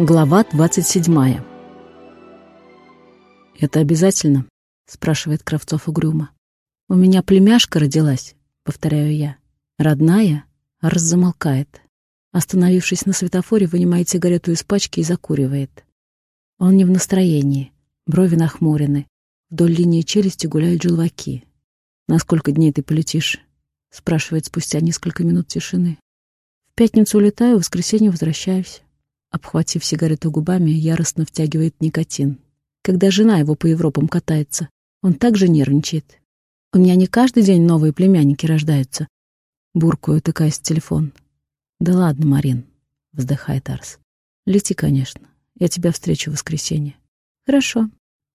Глава 27. «Это обязательно?» — спрашивает Кравцов угрюмо. «У меня племяшка родилась», — повторяю я. «Родная?» — Арс замолкает. Остановившись на светофоре, вынимает сигарету из пачки и закуривает. Он не в настроении, брови нахмурены. Вдоль линии челюсти гуляют желваки. «На сколько дней ты полетишь?» — спрашивает спустя несколько минут тишины. «В пятницу улетаю, в воскресенье возвращаюсь». Обхватив сигарету губами, яростно втягивает никотин. Когда жена его по Европам катается, он также нервничает. У меня не каждый день новые племянники рождаются. Буркую, тыкаясь в телефон. Да ладно, Марин, вздыхает Арс. Лети, конечно. Я тебя встречу в воскресенье. Хорошо.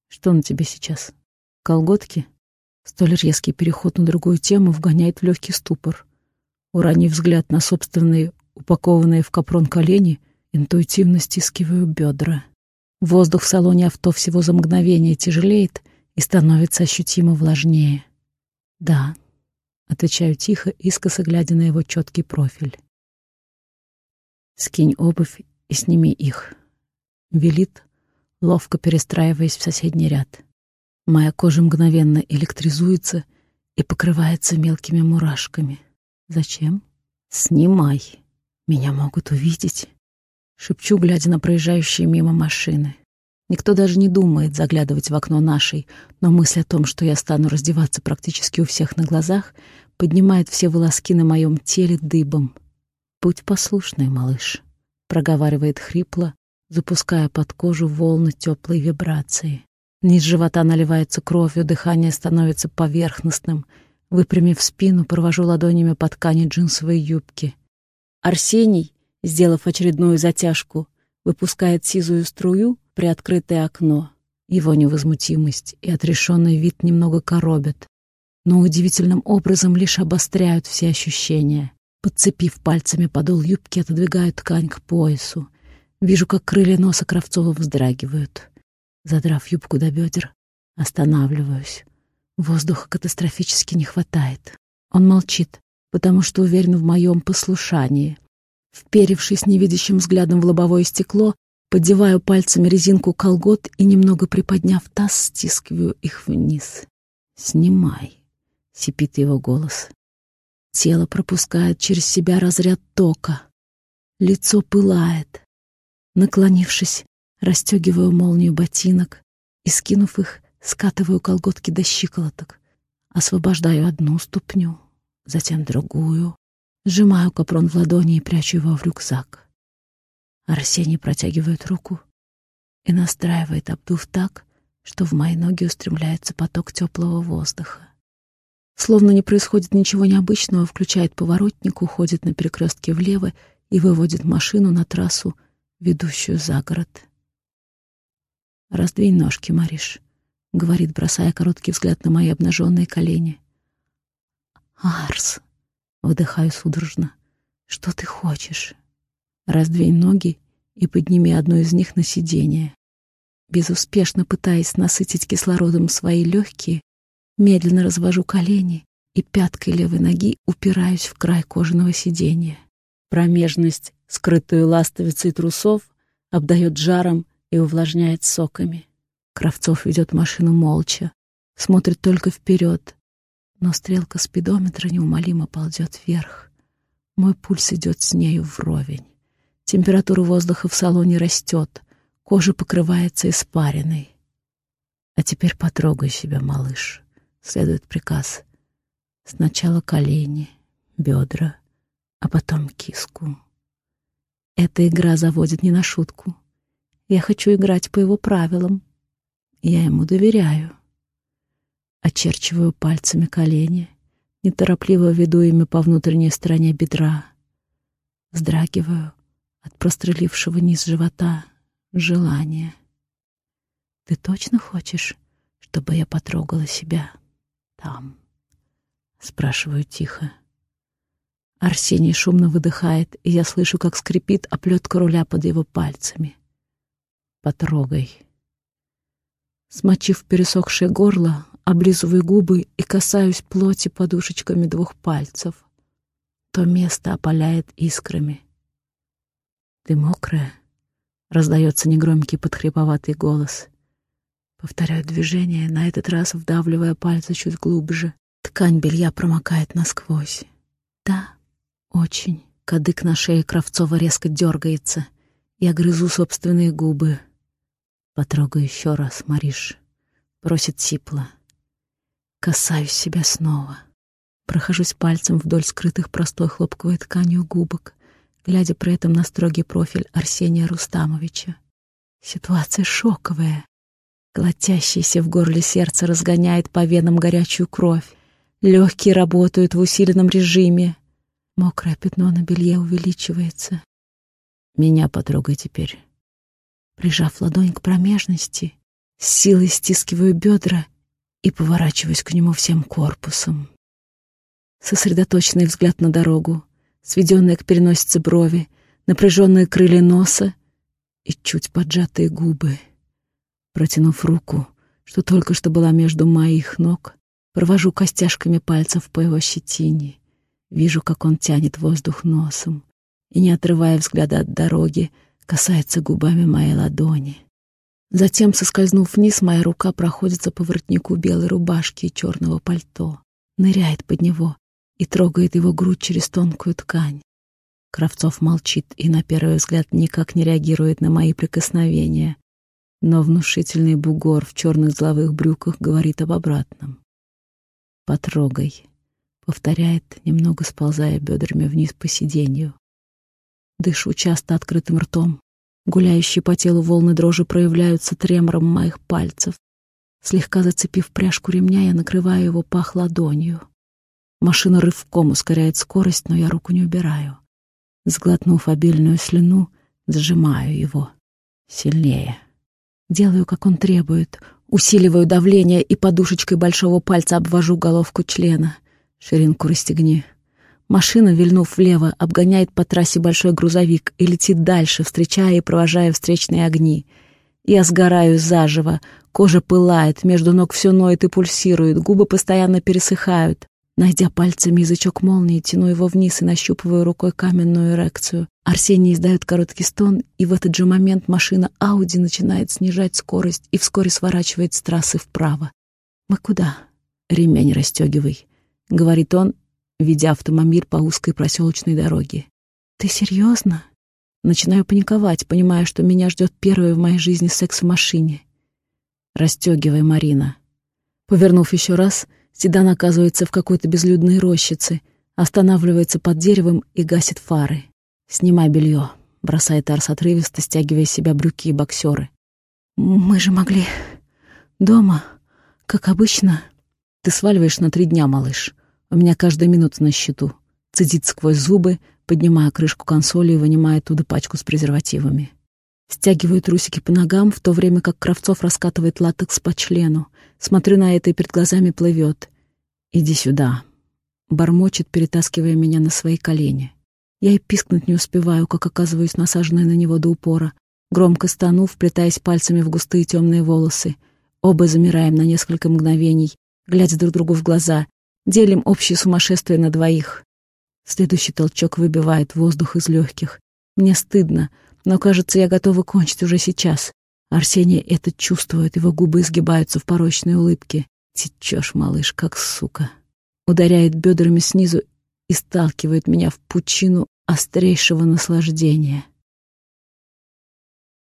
Что на тебе сейчас? Колготки? Столь резкий переход на другую тему вгоняет в легкий ступор. Уранив взгляд на собственные, упакованные в капрон колени — Интуитивно стискиваю бедра. Воздух в салоне авто всего за мгновение тяжелеет и становится ощутимо влажнее. «Да», — отвечаю тихо, искоса глядя на его четкий профиль. «Скинь обувь и сними их», — велит, ловко перестраиваясь в соседний ряд. Моя кожа мгновенно электризуется и покрывается мелкими мурашками. «Зачем?» «Снимай. Меня могут увидеть». Шепчу, глядя на проезжающие мимо машины. Никто даже не думает заглядывать в окно нашей, но мысль о том, что я стану раздеваться практически у всех на глазах, поднимает все волоски на моем теле дыбом. «Будь послушный, малыш», — проговаривает хрипло, запуская под кожу волны теплой вибрации. Низ живота наливается кровью, дыхание становится поверхностным. Выпрямив спину, провожу ладонями по ткани джинсовой юбки. Арсений сделав очередную затяжку, выпускает сизую струю при открытое окно. Его невозмутимость и отрешенный вид немного коробят, но удивительным образом лишь обостряют все ощущения. Подцепив пальцами подол юбки, отодвигаю ткань к поясу. Вижу, как крылья носа Кравцова вздрагивают. Задрав юбку до бедер, останавливаюсь. Воздуха катастрофически не хватает. Он молчит, потому что уверен в моем послушании. Вперевшись невидящим взглядом в лобовое стекло, поддеваю пальцами резинку колгот и, немного приподняв таз, стискиваю их вниз. «Снимай», — сипит его голос. Тело пропускает через себя разряд тока. Лицо пылает. Наклонившись, расстегиваю молнию ботинок и, скинув их, скатываю колготки до щиколоток. Освобождаю одну ступню, затем другую, Сжимаю капрон в ладони и прячу его в рюкзак. Арсений протягивает руку и настраивает обдув так, что в мои ноги устремляется поток теплого воздуха. Словно не происходит ничего необычного, включает поворотник, уходит на перекрестке влево и выводит машину на трассу, ведущую за город. «Раздвинь ножки, Мариш», — говорит, бросая короткий взгляд на мои обнаженные колени. «Арс!» Выдыхаю судорожно. «Что ты хочешь?» Раздвинь ноги и подними одну из них на сиденье. Безуспешно пытаясь насытить кислородом свои легкие, медленно развожу колени и пяткой левой ноги упираюсь в край кожаного сиденья. Промежность, скрытую ластовицей трусов, обдает жаром и увлажняет соками. Кравцов ведет машину молча, смотрит только вперед, но стрелка спидометра неумолимо ползет вверх. Мой пульс идет с нею вровень. Температура воздуха в салоне растет, кожа покрывается испариной. А теперь потрогай себя, малыш. Следует приказ. Сначала колени, бедра, а потом киску. Эта игра заводит не на шутку. Я хочу играть по его правилам. Я ему доверяю. Очерчиваю пальцами колени, неторопливо веду ими по внутренней стороне бедра. Вздрагиваю от прострелившего низ живота желания. Ты точно хочешь, чтобы я потрогала себя там? Спрашиваю тихо. Арсений шумно выдыхает, и я слышу, как скрипит оплетка руля под его пальцами. Потрогай. Смочив пересохшее горло, облизываю губы и касаюсь плоти подушечками двух пальцев. То место опаляет искрами. «Ты мокрая?» — Раздается негромкий подхреповатый голос. Повторяю движение, на этот раз вдавливая пальцы чуть глубже. Ткань белья промокает насквозь. Да, очень. Кадык на шее Кравцова резко дергается. Я грызу собственные губы. Потрогаю еще раз, Мариш. Просит Сипла. Касаюсь себя снова. Прохожусь пальцем вдоль скрытых простой хлопковой тканью губок, глядя при этом на строгий профиль Арсения Рустамовича. Ситуация шоковая. Глотящееся в горле сердце разгоняет по венам горячую кровь. Легкие работают в усиленном режиме. Мокрое пятно на белье увеличивается. Меня потрогай теперь. Прижав ладонь к промежности, с силой стискиваю бедра и поворачиваюсь к нему всем корпусом. Сосредоточенный взгляд на дорогу, сведенные к переносице брови, напряженные крылья носа и чуть поджатые губы. Протянув руку, что только что была между моих ног, провожу костяшками пальцев по его щетине. Вижу, как он тянет воздух носом и, не отрывая взгляда от дороги, касается губами моей ладони. Затем, соскользнув вниз, моя рука проходится по воротнику белой рубашки и черного пальто, ныряет под него и трогает его грудь через тонкую ткань. Кравцов молчит и, на первый взгляд, никак не реагирует на мои прикосновения, но внушительный бугор в черных зловых брюках говорит об обратном. «Потрогай», — повторяет, немного сползая бедрами вниз по сиденью. Дышу часто открытым ртом. Гуляющие по телу волны дрожи проявляются тремором моих пальцев. Слегка зацепив пряжку ремня, я накрываю его пах ладонью. Машина рывком ускоряет скорость, но я руку не убираю. Сглотнув обильную слюну, сжимаю его. Сильнее. Делаю, как он требует. Усиливаю давление и подушечкой большого пальца обвожу головку члена. Ширинку расстегни. Машина, вильнув влево, обгоняет по трассе большой грузовик и летит дальше, встречая и провожая встречные огни. Я сгораю заживо, кожа пылает, между ног все ноет и пульсирует, губы постоянно пересыхают. Найдя пальцами язычок молнии, тяну его вниз и нащупываю рукой каменную эрекцию. Арсений издает короткий стон, и в этот же момент машина Ауди начинает снижать скорость и вскоре сворачивает с трассы вправо. «Мы куда?» «Ремень расстегивай», — говорит он, ведя автомобиль по узкой проселочной дороге. «Ты серьезно?» Начинаю паниковать, понимая, что меня ждет первый в моей жизни секс в машине. «Расстегивай, Марина». Повернув еще раз, седан оказывается в какой-то безлюдной рощице, останавливается под деревом и гасит фары. «Снимай белье», — бросает Арс отрывисто, стягивая себя брюки и боксеры. «Мы же могли... дома, как обычно...» «Ты сваливаешь на три дня, малыш. У меня каждая минута на счету. Цедит сквозь зубы, поднимая крышку консоли и вынимая оттуда пачку с презервативами. Стягиваю трусики по ногам, в то время как Кравцов раскатывает латекс по члену. Смотрю на это, и перед глазами плывет. «Иди сюда», — бормочет, перетаскивая меня на свои колени. Я и пискнуть не успеваю, как оказываюсь насаженной на него до упора. Громко стану, вплетаясь пальцами в густые темные волосы. Оба замираем на несколько мгновений, глядя друг другу в глаза, Делим общее сумасшествие на двоих. Следующий толчок выбивает воздух из легких. Мне стыдно, но, кажется, я готова кончить уже сейчас. Арсений это чувствует, его губы изгибаются в порочной улыбке. Течешь, малыш, как сука. Ударяет бедрами снизу и сталкивает меня в пучину острейшего наслаждения.